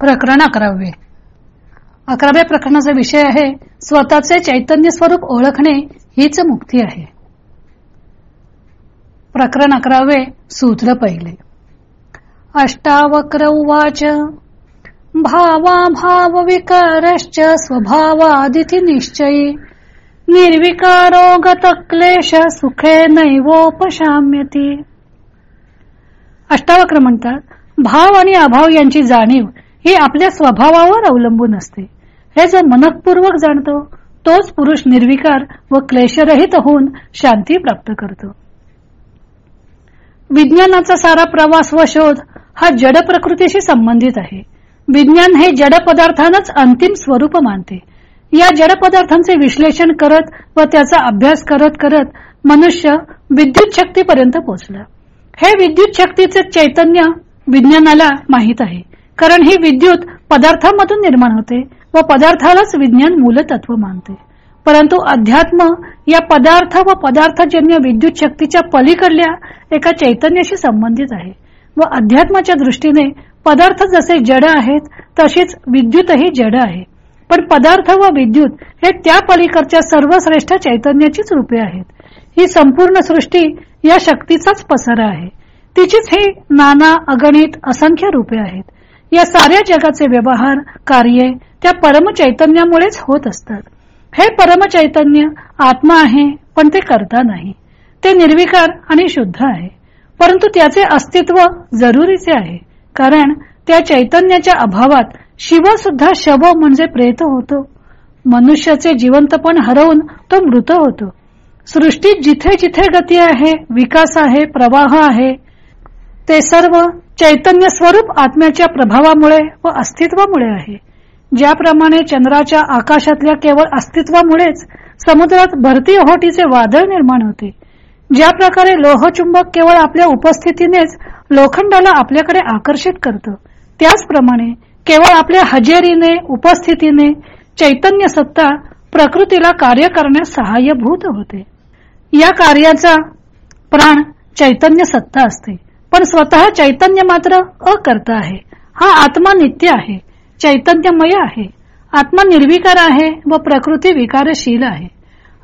प्रकरण अकरावे. अकराव्या प्रकरणाचा विषय आहे स्वतःचे चैतन्य स्वरूप ओळखणे हीच मुक्ती आहे. प्रकरण अकरावे सूत्र पहिले. अष्टावक्र उवाच भावा भाव विकारश्च स्वभावादिती निश्चयी निर्विकारो गत क्लेश सुखे नैवोपशाम्यती. अष्टावक्र म्हणतात भाव आणि अभाव यांची जाणीव ही आपल्या स्वभावावर अवलंबून असते. हे जो मनकपूर्वक जाणतो तोच पुरुष निर्विकार व क्लेशरहित होऊन शांती प्राप्त करतो. विज्ञानाचा सारा प्रवास व शोध हा जड प्रकृतीशी संबंधित आहे. विज्ञान हे जड पदार्थांनाच अंतिम स्वरूप मानते. या जड पदार्थांचे विश्लेषण करत व त्याचा अभ्यास करत करत मनुष्य विद्युत शक्तीपर्यंत पोहोचला. हे विद्युत शक्तीचे चैतन्य विज्ञानाला माहीत आहे. कारण ही विद्युत पदार्थामधून निर्माण होते व पदार्थालाच विज्ञान मूलतत्व मानते. परंतु अध्यात्म या पदार्थ व पदार्थजन्य विद्युत शक्तीच्या पलीकडल्या एका चैतन्याशी संबंधित आहे व अध्यात्माच्या दृष्टीने पदार्थ जसे जड आहेत तशीच विद्युतही जड आहे. पण पदार्थ व विद्युत हे त्या पलीकडच्या सर्वश्रेष्ठ चैतन्याचीच रूपे आहेत. ही संपूर्ण सृष्टी या शक्तीचाच पसारा आहे. तिचीच ही नाना अगणित असंख्य रूपे आहेत. या साऱ्या जगाचे व्यवहार कार्ये त्या परमचैतन्यामुळेच होत असतात. हे परमचैतन्य आत्मा आहे पण ते करता नाही. ते निर्विकार आणि शुद्ध आहे. परंतु त्याचे अस्तित्व जरुरीचे आहे. कारण त्या चैतन्याच्या अभावात शिव सुद्धा शव म्हणजे प्रेत होतो. मनुष्याचे जिवंतपण हरवून तो मृत होतो. सृष्टीत जिथे जिथे गती आहे विकास आहे प्रवाह आहे ते सर्व चैतन्य स्वरूप आत्म्याच्या प्रभावामुळे व अस्तित्वामुळे आहे. ज्याप्रमाणे चंद्राच्या आकाशातल्या केवळ अस्तित्वामुळेच समुद्रात भरती ओहोटीचे वादळ निर्माण होते ज्या प्रकारे लोहचुंबक केवळ आपल्या उपस्थितीनेच लोखंडाला आपल्याकडे आकर्षित करतं त्याचप्रमाणे केवळ आपल्या हजेरीने उपस्थितीने चैतन्य सत्ता प्रकृतीला कार्य करण्यास सहाय्यभूत होते. या कार्याचा प्राण चैतन्य सत्ता असते. पण स्वतः चैतन्य मात्र अकर्ता आहे. हा आत्मा नित्य आहे चैतन्यमय आहे. आत्मा निर्विकार आहे व प्रकृती विकारशील आहे.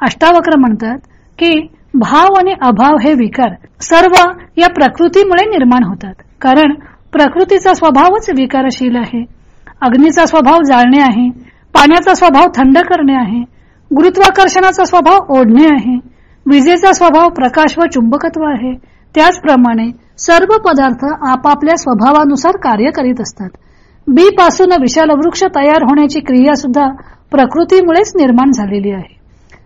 अष्टावक्र म्हणतात की भाव आणि अभाव हे विकार सर्व या प्रकृतीमुळे निर्माण होतात. कारण प्रकृतीचा स्वभावच विकारशील आहे. अग्नीचा स्वभाव जाळणे आहे पाण्याचा स्वभाव थंड करणे आहे गुरुत्वाकर्षणाचा स्वभाव ओढणे आहे विजेचा स्वभाव प्रकाश व चुंबकत्व आहे. त्याचप्रमाणे सर्व पदार्थ आपापल्या स्वभावानुसार कार्य करीत असतात. बी पासून विशाल वृक्ष तयार होण्याची क्रिया सुद्धा प्रकृतीमुळेच निर्माण झालेली आहे.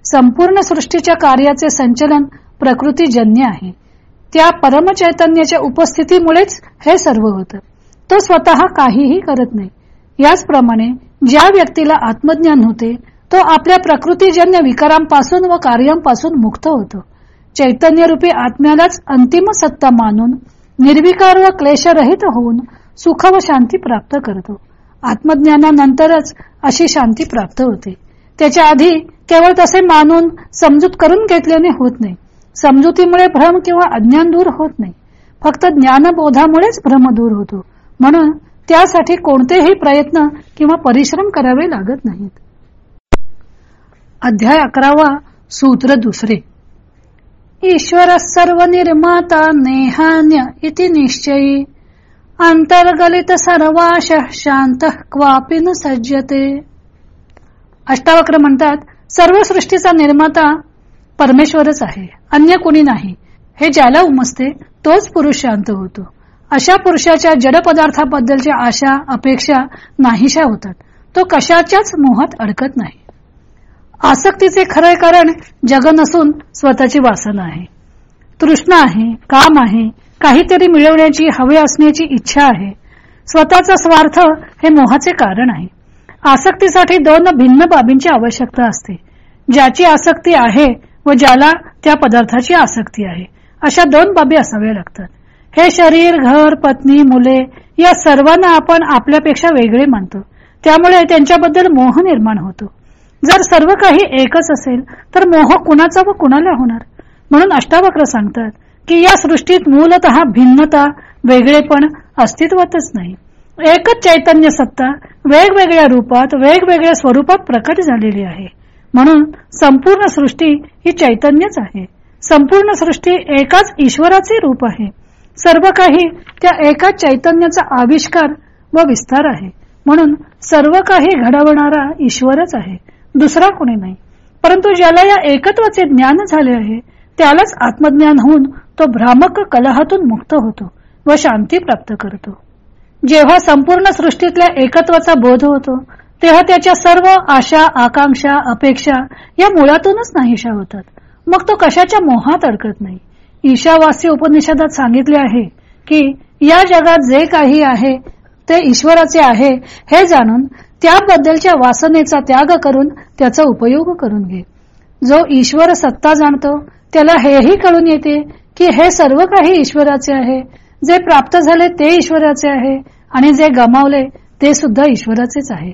संपूर्ण सृष्टीच्या कार्याचे संचलन प्रकृतीजन्य आहे. त्या परमचैतन्याच्या उपस्थितीमुळेच हे सर्व होतं. तो स्वतः काहीही करत नाही. याचप्रमाणे ज्या व्यक्तीला आत्मज्ञान होते तो आपल्या प्रकृतीजन्य विकारांपासून व कार्यांपासून मुक्त होतो. चैतन्यरूपी आत्म्यालाच अंतिम सत्ता मानून निर्विकार व क्लेशरहित होऊन सुख व शांती प्राप्त करतो. आत्मज्ञानानंतरच अशी शांती प्राप्त होते. त्याच्या आधी केवळ तसे मानून समजूत करून घेतल्याने होत नाही. समजुतीमुळे भ्रम किंवा अज्ञान दूर होत नाही. फक्त ज्ञानबोधामुळेच भ्रम दूर होतो. म्हणून त्यासाठी कोणतेही प्रयत्न किंवा परिश्रम करावे लागत नाहीत. अध्याय अकरावा सूत्र दुसरे. ईश्वर सर्व निर्माता नेहान्य इति निश्चयी। अंतर्गलित सर्वाश शांत क्वापी न सज्जते। अष्टावक्र म्हणतात सर्व सृष्टीचा निर्माता परमेश्वरच आहे अन्य कोणी नाही. हे ज्याला उमसते तोच पुरुष शांत होतो. अशा पुरुषाच्या जड पदार्थाबद्दलच्या आशा अपेक्षा नाहीशा होतात. तो कशाच्याच मोहात अडकत नाही. आसक्तीचे खरे कारण जग नसून स्वतःची वासना आहे. तृष्णा आहे काम आहे काहीतरी मिळवण्याची हवे असण्याची इच्छा आहे. स्वतःचा स्वार्थ हे मोहाचे कारण आहे. आसक्तीसाठी दोन भिन्न बाबींची आवश्यकता असते. ज्याची आसक्ती आहे व ज्याला त्या पदार्थाची आसक्ती आहे अशा दोन बाबी असाव्या लागतात. हे शरीर घर पत्नी मुले या सर्वांना आपण आपल्यापेक्षा वेगळे मानतो. त्यामुळे त्यांच्याबद्दल मोह निर्माण होतो. जर सर्व काही एकच असेल तर मोह कुणाचा व कुणाला होणार? म्हणून अष्टावक्र सांगतात की या सृष्टीत मूलत भिन्नता वेगळेपण अस्तित्वातच नाही. एकच चैतन्य सत्ता वेगवेगळ्या रूपात वेगवेगळ्या स्वरूपात प्रकट झालेली आहे. म्हणून संपूर्ण सृष्टी ही चैतन्यच आहे. संपूर्ण सृष्टी एकाच ईश्वराचे रूप आहे. सर्व काही त्या एकाच चैतन्याचा आविष्कार व विस्तार आहे. म्हणून सर्व काही घडवणारा ईश्वरच आहे. दुसरा कोणी नाही. परंतु ज्याला या एकत्वाचे ज्ञान झाले आहे त्यालाच आत्मज्ञान होऊन तो भ्रामक कलहातून मुक्त होतो व शांती प्राप्त करतो. जेव्हा संपूर्ण सृष्टीतल्या एकत्वाचा बोध होतो तेव्हा त्याच्या सर्व आशा आकांक्षा अपेक्षा या मुळातूनच नाहीशा होतात. मग तो कशाच्या मोहात अडकत नाही? ईशावासी उपनिषदात सांगितले आहे की या जगात जे काही आहे ते ईश्वराचे आहे हे जाणून त्याबद्दलच्या वासनेचा त्याग करून त्याचा उपयोग करून घे. जो ईश्वर सत्ता जाणतो त्याला हेही कळून येते की हे सर्व काही ईश्वराचे आहे. जे प्राप्त झाले ते ईश्वराचे आहे आणि जे गमावले ते सुद्धा ईश्वराचेच आहे.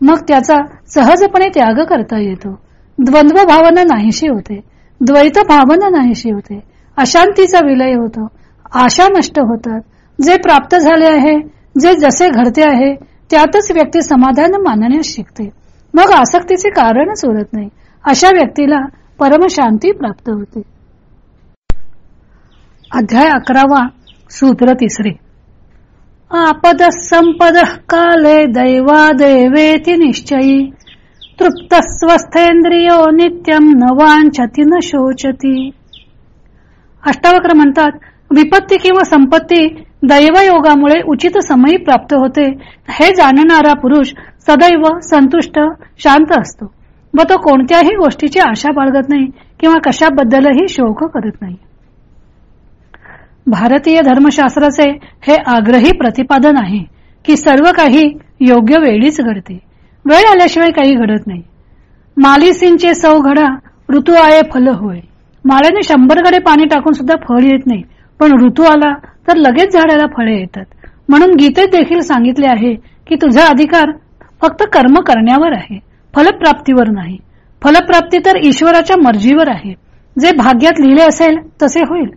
मग त्याचा सहजपणे त्याग करता येतो. द्वंद्व भावना नाहीशी होते. द्वैत भावना नाहीशी होते. अशांतीचा विलय होतो. आशा नष्ट होतात. जे प्राप्त झाले आहे जे जसे घडते आहे त्यातच व्यक्ती समाधान मानण्यास शिकते. मग आसक्तीचे कारणच उरत नाही. अशा व्यक्तीला परमशांती प्राप्त होते. अध्याय अकरावा सूत्र तिसरे. आपद संपद काले दैवा देवेती निश्चयी. तृप्त स्वस्थेंद्रियो नित्यम न वांछती न शोचती. अष्टावक्र म्हणतात विपत्ती किंवा संपत्ती दैवयोगामुळे उचित समयी प्राप्त होते. हे जाणणारा पुरुष सदैव संतुष्ट शांत असतो व तो कोणत्याही गोष्टीची आशा बाळगत नाही किंवा कशाबद्दलही शोक करत नाही. भारतीय धर्मशास्त्राचे हे आग्रही प्रतिपादन आहे की सर्व काही योग्य वेळीच घडते. वेळ आल्याशिवाय काही घडत नाही. मालिसींचे सौ घडा ऋतू आये फल होय. माळ्याने शंभर गडे पाणी टाकून सुद्धा फळ येत नाही. पण ऋतू आला तर लगेच झाडाला फळे येतात. म्हणून गीतेत देखील सांगितले आहे की तुझा अधिकार फक्त कर्म करण्यावर आहे फलप्राप्तीवर नाही. फलप्राप्ती तर ईश्वराच्या मर्जीवर आहे. जे भाग्यात लिहिले असेल तसे होईल.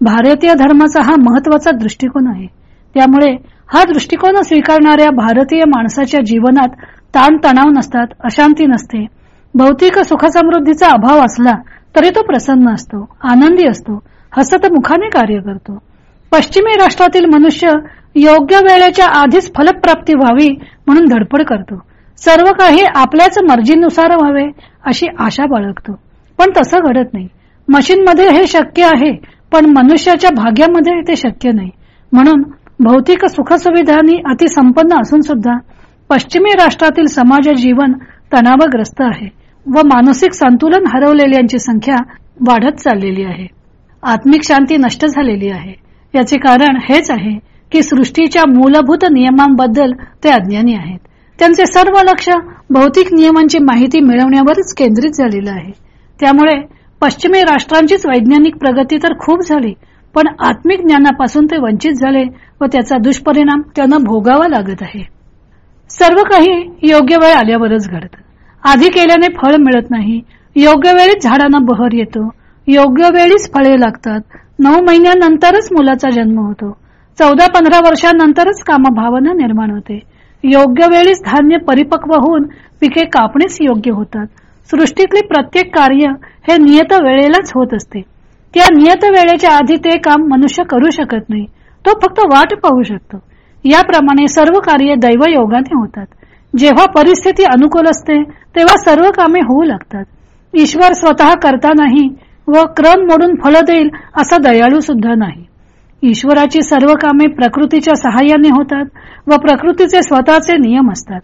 भारतीय धर्माचा हा महत्त्वाचा दृष्टिकोन आहे. त्यामुळे हा दृष्टिकोन स्वीकारणाऱ्या भारतीय माणसाच्या जीवनात ताणतणाव नसतात अशांती नसते. भौतिक सुखसमृद्धीचा अभाव असला तरी तो प्रसन्न असतो आनंदी असतो हसत मुखाने कार्य करतो. पश्चिमी राष्ट्रातील मनुष्य योग्य वेळेच्या आधीच फलप्राप्ती व्हावी म्हणून धडपड करतो. सर्व काही आपल्याच मर्जीनुसार व्हावे अशी आशा बाळगतो. पण तसं घडत नाही. मशीनमध्ये हे शक्य आहे पण मनुष्याच्या भाग्यामध्ये ते शक्य नाही. म्हणून भौतिक सुखसुविधांनी अतिसंपन्न असून सुद्धा पश्चिमी राष्ट्रातील समाज जीवन तणावग्रस्त आहे व मानसिक संतुलन हरवलेल्यांची संख्या वाढत चाललेली आहे. आत्मिक शांती नष्ट झालेली आहे. याचे कारण हेच आहे की सृष्टीच्या मूलभूत नियमांबद्दल ते अज्ञानी आहेत. त्यांचे सर्व लक्ष भौतिक नियमांची माहिती मिळवण्यावरच केंद्रित झालेलं आहे. त्यामुळे पश्चिमी राष्ट्रांचीच वैज्ञानिक प्रगती तर खूप झाली पण आत्मिक ज्ञानापासून ते वंचित झाले व त्याचा दुष्परिणाम त्यांना भोगावा लागत आहे. सर्व काही योग्य वेळ आल्यावरच घडत. आधी केल्याने फळ मिळत नाही योग्य वेळीच झाडांना बहर येतो योग्य वेळीच फळे लागतात नऊ महिन्यानंतरच मुलाचा जन्म होतो. चौदा पंधरा वर्षांनंतरच कामभावना निर्माण होते. योग्य वेळीच धान्य परिपक्व होऊन पिके कापणीच योग्य होतात. सृष्टीतले प्रत्येक कार्य हे नियत वेळेलाच होत असते. त्या नियत वेळेच्या आधी ते काम मनुष्य करू शकत नाही. तो फक्त वाट पाहू शकतो. याप्रमाणे सर्व कार्य दैवयोगाने होतात. जेव्हा परिस्थिती अनुकूल असते तेव्हा सर्व कामे होऊ लागतात. ईश्वर स्वतः करतानाही व क्रम मोडून फळ देईल असा दयाळू सुद्धा नाही. ईश्वराची सर्व कामे प्रकृतीच्या सहाय्याने होतात व प्रकृतीचे स्वतःचे नियम असतात.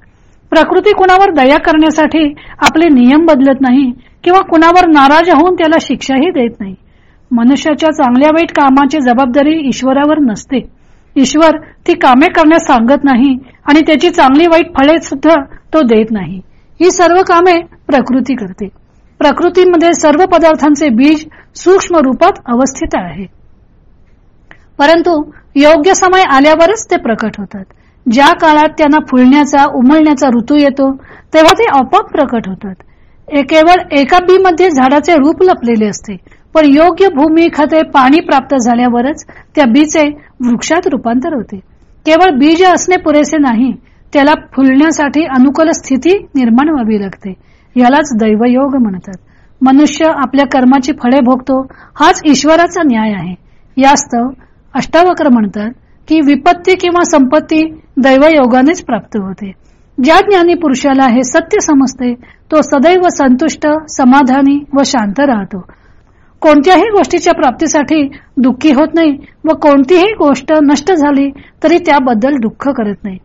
प्रकृती कुणावर दया करण्यासाठी आपले नियम बदलत नाही किंवा कुणावर नाराज होऊन त्याला शिक्षाही देत नाही. मनुष्याच्या चांगल्या वाईट कामाची जबाबदारी ईश्वरावर नसते. ईश्वर ती कामे करण्यास सांगत नाही आणि त्याची चांगली वाईट फळे सुद्धा तो देत नाही. ही सर्व कामे प्रकृती करते. प्रकृतीमध्ये सर्व पदार्थांचे बीज सूक्ष्म रूपात अवस्थित आहे. परंतु योग्य समय आल्यावरच ते प्रकट होतात. ज्या काळात त्यांना फुलण्याचा उमलण्याचा ऋतू येतो तेव्हा ते आपोआप प्रकट होतात. केवळ एका बी मध्ये झाडाचे रूप लपलेले असते पण योग्य भूमी खते पाणी प्राप्त झाल्यावरच त्या बीचे वृक्षात रूपांतर होते. केवळ बीज असणे पुरेसे नाही त्याला फुलण्यासाठी अनुकूल स्थिती निर्माण व्हावी लागते. यालाच दैवयोग म्हणतात. मनुष्य आपल्या कर्माची फळे भोगतो हाच ईश्वराचा न्याय आहे. यास्तव अष्टावक्र म्हणतात की विपत्ती किंवा संपत्ती दैवयोगानेच प्राप्त होते. ज्या ज्ञानी पुरुषाला हे सत्य समजते तो सदैव संतुष्ट समाधानी व शांत राहतो. कोणत्याही गोष्टीच्या प्राप्तीसाठी दुःखी होत नाही व कोणतीही गोष्ट नष्ट झाली तरी त्याबद्दल दुःख करत नाही.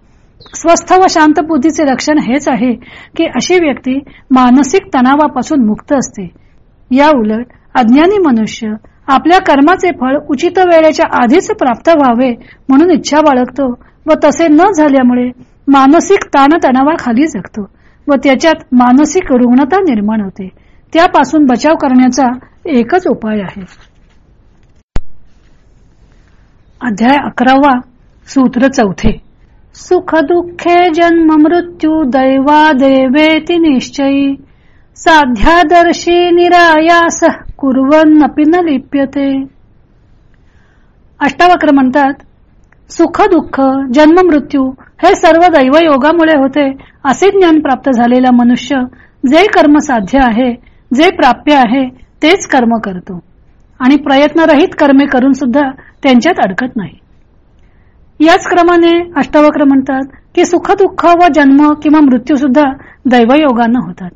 स्वस्थ व शांत बुद्धीचे लक्षण हेच आहे की अशी व्यक्ती मानसिक तणावापासून मुक्त असते. या उलट अज्ञानी मनुष्य आपल्या कर्माचे फळ उचित वेळेच्या आधीच प्राप्त व्हावे म्हणून इच्छा बाळगतो व तसे न झाल्यामुळे मानसिक ताणतणावाखाली जगतो व त्याच्यात मानसिक रुग्णता निर्माण होते. त्यापासून बचाव करण्याचा एकच उपाय आहे. अध्याय अकरावा सूत्र चौथे. सुख दुःखे जन्म मृत्यू दैवा देवेती निश्चयी। साध्यादर्शी निरायास कुर्वन्नपि न लिप्यते। अष्टावक्र म्हणतात सुख दुःख जन्म मृत्यू हे सर्व दैवयोगामुळे होते असे ज्ञान प्राप्त झालेला मनुष्य जे कर्म साध्य आहे जे प्राप्य आहे तेच कर्म करतो. आणि प्रयत्नरहित कर्मे करून सुद्धा त्यांच्यात अडकत नाही. याच क्रमाने अष्टावक्र म्हणतात की सुख दुःख व जन्म किंवा मृत्यू सुद्धा दैवयोगानं होतात.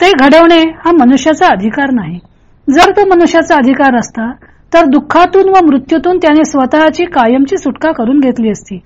ते घडवणे हा मनुष्याचा अधिकार नाही. जर तो मनुष्याचा अधिकार असता तर दुःखातून व मृत्यूतून त्याने स्वतःची कायमची सुटका करून घेतली असती.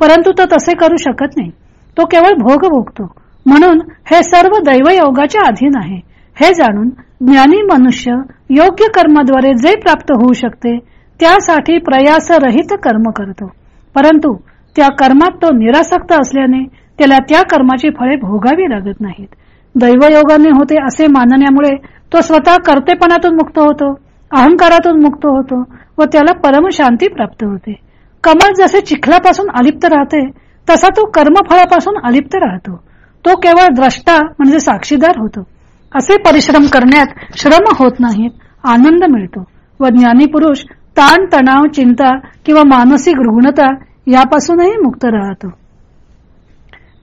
परंतु तो तसे करू शकत नाही. तो केवळ भोग भोगतो. म्हणून हे सर्व दैवयोगाच्या अधीन आहे. हे जाणून ज्ञानी मनुष्य योग्य कर्माद्वारे जे प्राप्त होऊ शकते त्यासाठी प्रयासरहित कर्म करतो. परंतु त्या कर्मात तो निरासक्त असल्याने त्याला त्या कर्माची फळे भोगावी लागत नाहीत. दैवयोगाने होते असे मानण्यामुळे तो स्वतः कर्तेपणातून मुक्त होतो अहंकारातून मुक्त होतो व त्याला परमशांती प्राप्त होते. कमल जसे चिखलापासून अलिप्त राहते तसा तो कर्मफळापासून अलिप्त राहतो. तो केवळ द्रष्टा म्हणजे साक्षीदार होतो. असे परिश्रम करण्यात श्रम होत नाहीत आनंद मिळतो व ज्ञानी पुरुष ताण तणाव चिंता किंवा मानसिक रुग्णता यापासूनही मुक्त राहतो.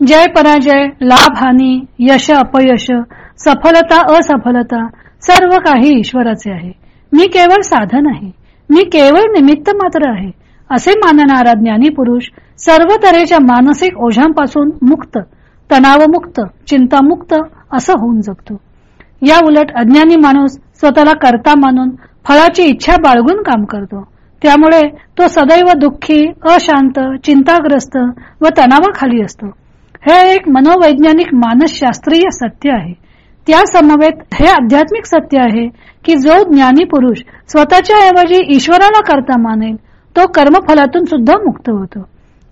जय पराजय लाभ हानी यश अपयश सफलता असफलता सर्व काही ईश्वराचे आहे. मी केवळ साधन आहे. मी केवळ निमित्त मात्र आहे असे मानणारा ज्ञानी पुरुष सर्व तऱ्हेच्या मानसिक ओझांपासून मुक्त तणावमुक्त चिंतामुक्त असं होऊन जगतो. या उलट अज्ञानी माणूस स्वतःला करता मानून फळाची इच्छा बाळगून काम करतो. त्यामुळे तो सदैव दुःखी अशांत चिंताग्रस्त व तणावाखाली असतो. हे एक मनोवैज्ञानिक मानसशास्त्रीय सत्य आहे. त्या समवेत हे आध्यात्मिक सत्य आहे की जो ज्ञानी पुरुष स्वतःच्या ऐवजी ईश्वराला करता मानेल तो कर्मफलातून सुद्धा मुक्त होतो.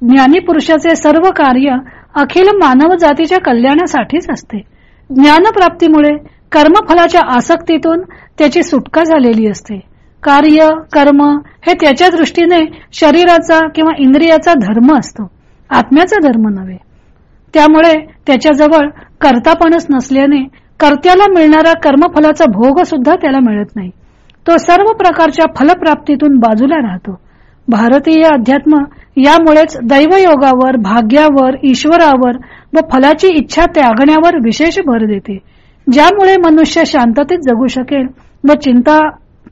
ज्ञानी पुरुषाचे सर्व कार्य अखिल मानव जातीच्या कल्याणासाठीच असते. ज्ञानप्राप्तीमुळे कर्मफलाच्या आसक्तीतून त्याची सुटका झालेली असते. कार्य कर्म हे त्याच्या दृष्टीने शरीराचा किंवा इंद्रियाचा धर्म असतो. आत्म्याचा धर्म नव्हे. त्यामुळे त्याच्याजवळ कर्तापणच नसल्याने कर्त्याला मिळणारा कर्मफलाचा भोग सुद्धा त्याला मिळत नाही. तो सर्व प्रकारच्या फलप्राप्तीतून बाजूला राहतो. भारतीय अध्यात्म यामुळेच दैवयोगावर भाग्यावर ईश्वरावर व फलाची इच्छा त्यागण्यावर विशेष भर देते ज्यामुळे मनुष्य शांततेत जगू शकेल व चिंता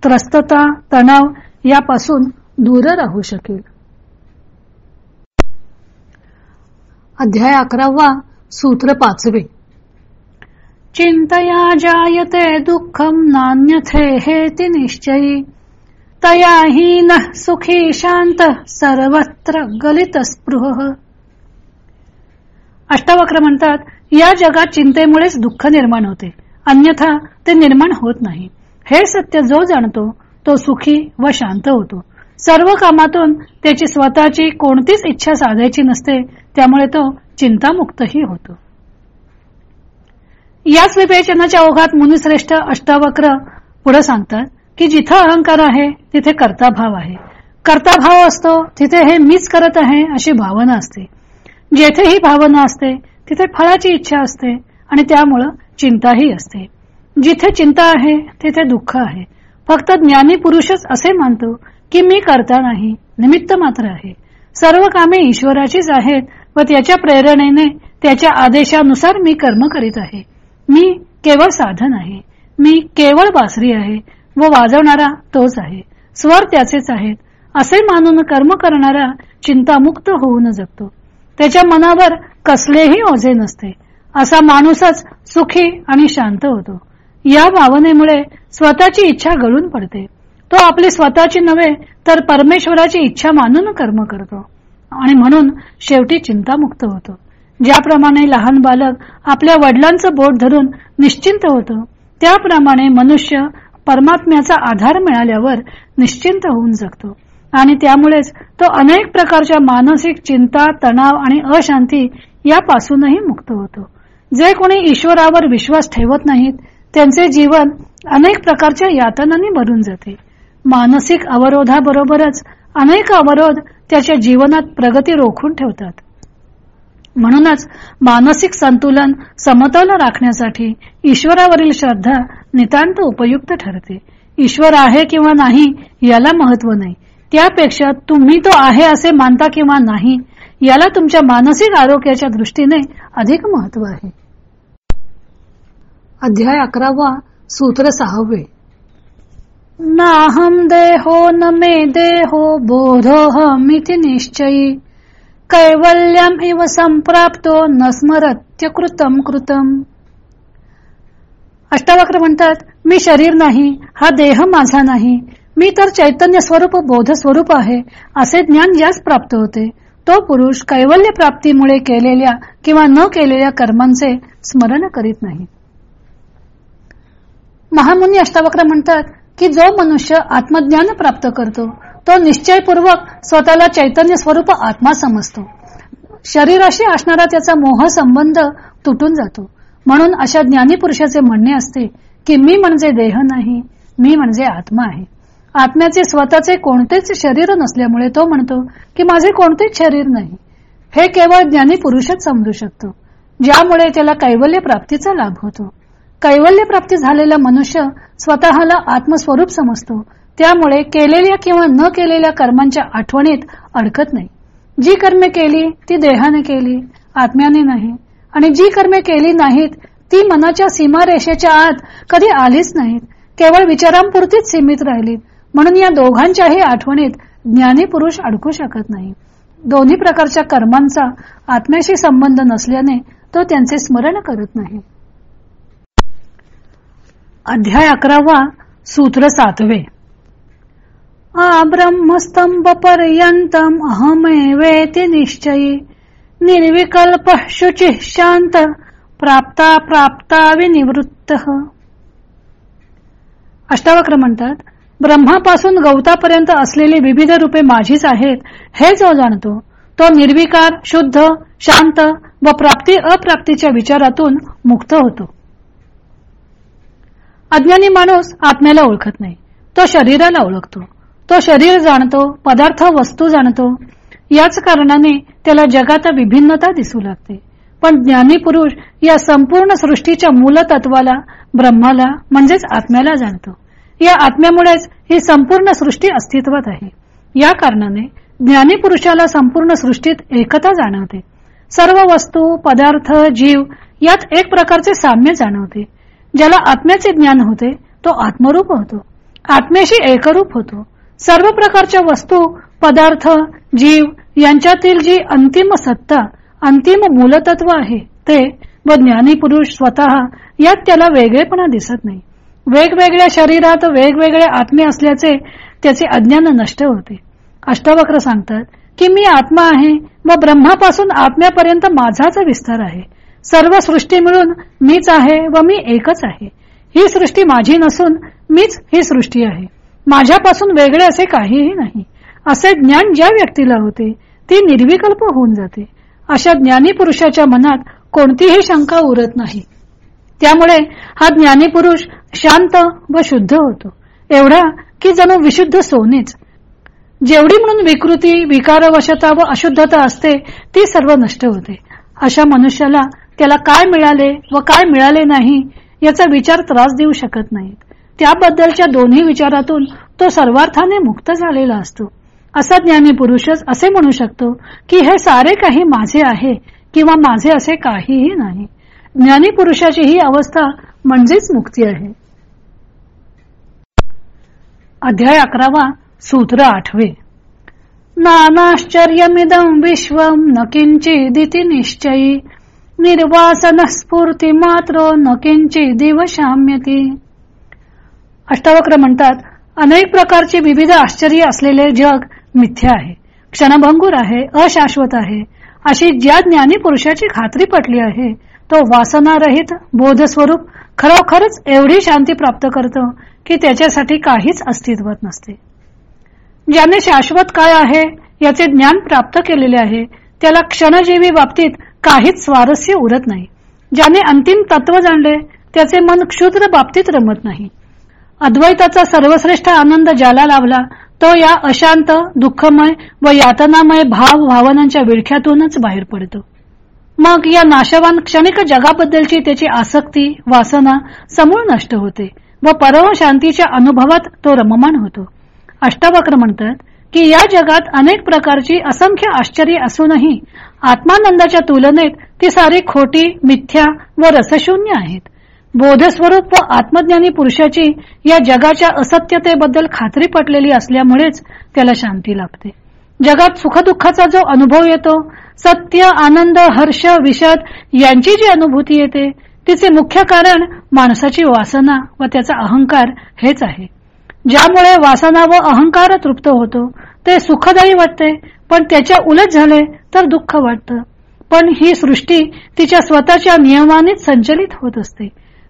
त्रस्तता तणाव यापासून दूर राहू शकेल. अध्याय अकरावा सूत्र पाचवे. चिंतया जायते दुःखम नान्यथे हेती निश्चयी. तया ही न सुखी शांत सर्वत्र गलित स्पृह अष्टावक्र म्हणतात या जगात चिंतेमुळेच दुःख निर्माण होते. अन्यथा ते निर्माण होत नाही हे सत्य जो जाणतो तो सुखी व शांत होतो. सर्व कामातून त्याची स्वतःची कोणतीच इच्छा साधायची नसते त्यामुळे तो चिंतामुक्तही होतो. याच विवेचनाच्या ओघात मुनिश्रेष्ठ अष्टावक्र पुढे सांगतात की जिथं अहंकार आहे तिथे कर्ताभाव आहे. कर्ताभाव असतो तिथे हे मीच करत आहे अशी भावना असते. जेथे ही भावना असते तिथे फळाची इच्छा असते आणि त्यामुळं चिंताही असते. जिथे चिंता आहे तिथे दुःख आहे. फक्त ज्ञानी पुरुषच असे मानतो की मी करता नाही निमित्त मात्र आहे. सर्व कामे ईश्वराचीच आहेत व त्याच्या प्रेरणेने त्याच्या आदेशानुसार मी कर्म करीत आहे. मी केवळ साधन आहे. मी केवळ बासरी आहे व वाजवणारा तोच आहे. स्वर त्याचेच आहेत. असे मानून कर्म करणारा चिंतामुक्त होऊन जगतो. त्याच्या मनावर कसलेही ओझे नसते. असा माणूसच सुखी आणि शांत होतो. या भावनेमुळे स्वतःची इच्छा गळून पडते. तो आपली स्वतःची नव्हे तर परमेश्वराची इच्छा मानून कर्म करतो. आणि म्हणून शेवटी चिंतामुक्त होतो. ज्याप्रमाणे लहान बालक आपल्या वडिलांचं बोट धरून निश्चिंत होतो त्याप्रमाणे मनुष्य परमात्म्याचा आधार मिळाल्यावर निश्चिंत होऊन जगतो. आणि त्यामुळेच तो अनेक प्रकारच्या मानसिक चिंता तणाव आणि अशांती यापासूनही मुक्त होतो. जे कोणी ईश्वरावर विश्वास ठेवत नाहीत त्यांचे जीवन अनेक प्रकारच्या यातनांनी भरून जाते. मानसिक अवरोधाबरोबरच अनेक अवरोध त्याच्या जीवनात प्रगती रोखून ठेवतात. म्हणूनच मानसिक संतुलन समतोल राखण्यासाठी ईश्वरावरील श्रद्धा नितांत उपयुक्त ठरते. ईश्वर आहे किंवा नाही याला महत्त्व नाही. त्यापेक्षा तुम्ही तो आहे असे मानता किंवा नाही याला तुमच्या मानसिक आरोग्याच्या दृष्टीने अधिक महत्त्व आहे. अध्याय अकरावा सूत्र सहावे. नाहम देहो न मे देहो बोधोहमिति निश्चयी। कैवल्यम इव संप्राप्तो न स्मरत्य कृतम कृतम। अष्टावक्र म्हणतात मी शरीर नाही हा देह माझा नाही. मी तर चैतन्य स्वरूप बोध स्वरूप आहे असे ज्ञान यास प्राप्त होते. तो पुरुष कैवल्य प्राप्तीमुळे केलेल्या किंवा न केलेल्या कर्मांचे स्मरण करीत नाही. महामुनी अष्टावक्र म्हणतात की जो मनुष्य आत्मज्ञान प्राप्त करतो तो निश्चयपूर्वक स्वतःला चैतन्य स्वरूप आत्मा समजतो. शरीराशी असणारा त्याचा मोह संबंध तुटून जातो. म्हणून अशा ज्ञानी पुरुषाचे म्हणणे असते की मी म्हणजे देह नाही मी म्हणजे आत्मा आहे. आत्म्याचे स्वतःचे कोणतेच शरीर नसल्यामुळे तो म्हणतो की माझे कोणतेच शरीर नाही. हे केवळ ज्ञानी पुरुषच समजू शकतो ज्यामुळे त्याला कैवल्य प्राप्तीचा लाभ होतो. कैवल्य प्राप्ती झालेला मनुष्य स्वतःला आत्मस्वरूप समजतो. त्यामुळे केलेल्या किंवा न केलेल्या कर्मांच्या आठवणीत अडकत नाही. जी कर्मे केली ती देहाने केली आत्म्याने नाही. आणि जी कर्मे केली नाहीत ती मनाच्या सीमारेषेच्या आत कधी आलीच नाहीत. केवळ विचारांपुरतीच सीमित राहिलीत. म्हणून या दोघांच्याही आठवणीत ज्ञानी पुरुष अडकू शकत नाही. दोन्ही प्रकारच्या कर्मांचा आत्म्याशी संबंध नसल्याने तो त्यांचे स्मरण करत नाही. अध्याय अकरावा सूत्र सातवे. आ ब्रह्मस्तंभ पर्यंतम अहमेवेति निश्चयी निर्विकल्प शुचि शांत प्राप्ता प्राप्ता विनिवृत्त. अष्टावक्र म्हणतात ब्रह्मापासून गवतापर्यंत असलेली विविध रूपे माझीच आहेत हे जो जाणतो तो निर्विकार शुद्ध शांत व प्राप्ती अप्राप्तीच्या विचारातून मुक्त होतो. अज्ञानी माणूस आत्म्याला ओळखत नाही. तो शरीराला ओळखतो. तो शरीर जाणतो पदार्थ वस्तू जाणतो. याच कारणाने त्याला जगात विभिन्नता दिसू लागते. पण ज्ञानी पुरुष या संपूर्ण सृष्टीच्या मूलतत्वाला ब्रह्माला म्हणजेच आत्म्याला जाणतो. या आत्म्यामुळेच ही संपूर्ण सृष्टी अस्तित्वात आहे. या कारणाने ज्ञानी पुरुषाला संपूर्ण सृष्टीत एकता जाणवते. सर्व वस्तू पदार्थ जीव यात एक प्रकारचे साम्य जाणवते. ज्याला आत्म्याचे ज्ञान होते तो आत्मरूप होतो. आत्म्याशी एकरूप होतो. सर्व प्रकारच्या वस्तू पदार्थ जीव यांच्यातील जी अंतिम सत्ता अंतिम मूलतत्व आहे ते व ज्ञानी पुरुष स्वतः यात त्याला वेगळेपणा दिसत नाही. वेगवेगळ्या शरीरात वेगवेगळे आत्मे असल्याचे त्याचे अज्ञान नष्ट होते. अष्टावक्र सांगतात की मी आत्मा आहे व ब्रह्मापासून आत्म्यापर्यंत माझाच विस्तार आहे. सर्व सृष्टी मिळून मीच आहे व मी एकच आहे. ही सृष्टी माझी नसून मीच ही सृष्टी आहे. माझ्यापासून वेगळे असे काहीही नाही. असे ज्ञान ज्या व्यक्तीला होते ती निर्विकल्प होऊन जाते. अशा ज्ञानी पुरुषाच्या मनात कोणतीही शंका उरत नाही. त्यामुळे हा ज्ञानी पुरुष शांत व शुद्ध होतो. एवढा की जणू विशुद्ध सोनेच. जेवढी म्हणून विकृती विकारवशता व अशुद्धता असते ती सर्व नष्ट होते. अशा मनुष्याला त्याला काय मिळाले व काय मिळाले नाही याचा विचार त्रास देऊ शकत नाहीत. त्याबद्दलच्या दोन्ही विचारातून तो सर्वार्थाने मुक्त झालेला असतो. असा ज्ञानी पुरुषच असे म्हणू शकतो की हे सारे काही माझे आहे किंवा माझे असे काहीही नाही. ज्ञानी पुरुषाची ही अवस्था म्हणजेच मुक्ती आहे. अध्याय अकरावा सूत्र आठवे. नानाश्चर्यमिदं विश्वम न किंचिदिति निश्चयी। निर्वासन स्फूर्ती मात्र न किंचिदिव शाम्यती अष्टावक्र म्हणतात अनेक प्रकारचे विविध आश्चर्य असलेले जग मिथ्या आहे क्षणभंगूर आहे अशाश्वत आहे. अशी ज्या ज्ञानी पुरुषाची खात्री पटली आहे तो वासनारहित बोधस्वरूप खरोखरच एवढी शांती प्राप्त करतो की त्याच्यासाठी काहीच अस्तित्वात नसते. ज्याने शाश्वत काय आहे याचे ज्ञान प्राप्त केलेले आहे त्याला क्षणजीवी बाबतीत काहीच स्वारस्य उरत नाही. ज्याने अंतिम तत्व जाणले त्याचे मन क्षुद्र बाबतीत रमत नाही. अद्वैताचा सर्वश्रेष्ठ आनंद ज्याला लाभला तो या अशांत दुःखमय व यातनामय भाव भावनांच्या विळख्यातूनच बाहेर पडतो. मग या नाशवान क्षणिक जगाबद्दलची त्याची आसक्ती वासना समूळ नष्ट होते व परम शांतीच्या अनुभवात तो रममान होतो. अष्टावक्र म्हणतात की या जगात अनेक प्रकारची असंख्य आश्चर्य असूनही आत्मानंदाच्या तुलनेत ती सारी खोटी मिथ्या व रसशून्य आहेत. बोधस्वरूप व आत्मज्ञानी पुरुषाची या जगाच्या असत्यतेबद्दल खात्री पटलेली असल्यामुळेच त्याला शांती लाभते. जगात सुखदुःखाचा जो अनुभव येतो सत्य आनंद हर्ष विषाद यांची जी अनुभूती येते तिचे मुख्य कारण माणसाची वासना व त्याचा अहंकार हेच आहे. ज्यामुळे वासना व अहंकार तृप्त होतो. ते सुखदायी वाटते पण त्याच्या उलट झाले तर दुःख वाटतं. पण ही सृष्टी तिच्या स्वतःच्या नियमानेच संचलित होत असते.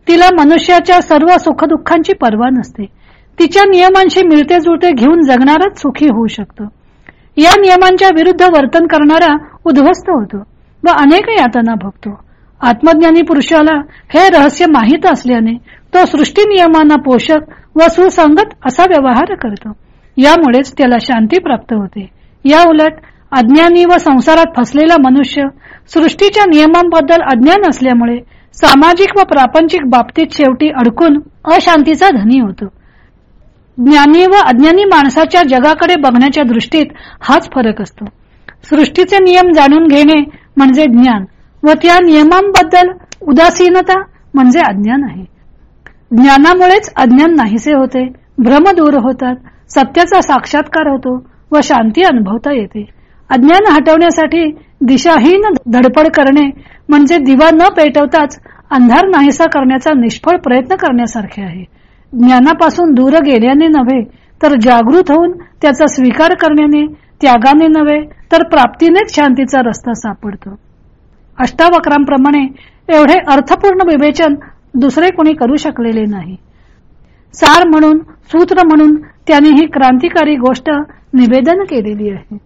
तिला मनुष्याच्या सर्व सुखदुःखांची पर्वा नसते. तिच्या नियमांशी मिळते जुळते घेऊन जगणारच सुखी होऊ शकतो. या नियमांच्या विरुद्ध वर्तन करणारा उद्ध्वस्त होतो व अनेक यातना भोगतो. आत्मज्ञानी पुरुषाला हे रहस्य माहीत असल्याने तो सृष्टी नियमांना पोषक व सुसंगत असा व्यवहार करतो. यामुळेच त्याला शांती प्राप्त होते. या उलट अज्ञानी व संसारात फसलेला मनुष्य सृष्टीच्या नियमांबद्दल अज्ञान असल्यामुळे सामाजिक व प्रापंचिक बाबतीत शेवटी अडकून अशांतीचा धनी होतो. ज्ञानी व अज्ञानी माणसाच्या जगाकडे बघण्याच्या दृष्टीत हाच फरक असतो. सृष्टीचे नियम जाणून घेणे म्हणजे ज्ञान व त्या नियमांबद्दल उदासीनता म्हणजे अज्ञान आहे. ज्ञानामुळेच अज्ञान नाहीसे होते. भ्रम दूर होतात. सत्याचा साक्षात्कार होतो व शांती अनुभवता येते. अज्ञान हटवण्यासाठी दिशाहीन धडपड करणे म्हणजे दिवा न पेटवताच अंधार नाहीसा करण्याचा निष्फळ प्रयत्न करण्यासारखे आहे. ज्ञानापासून दूर गेल्याने नव्हे तर जागृत होऊन त्याचा स्वीकार करण्याने त्यागाने नव्हे तर प्राप्तीनेच शांतीचा रस्ता सापडतो. अष्टावक्रांप्रमाणे एवढे अर्थपूर्ण विवेचन दुसरे कोणी करू शकलेले नाही. सार म्हणून सूत्र म्हणून त्याने ही क्रांतिकारी गोष्ट निवेदन केलेली आहे.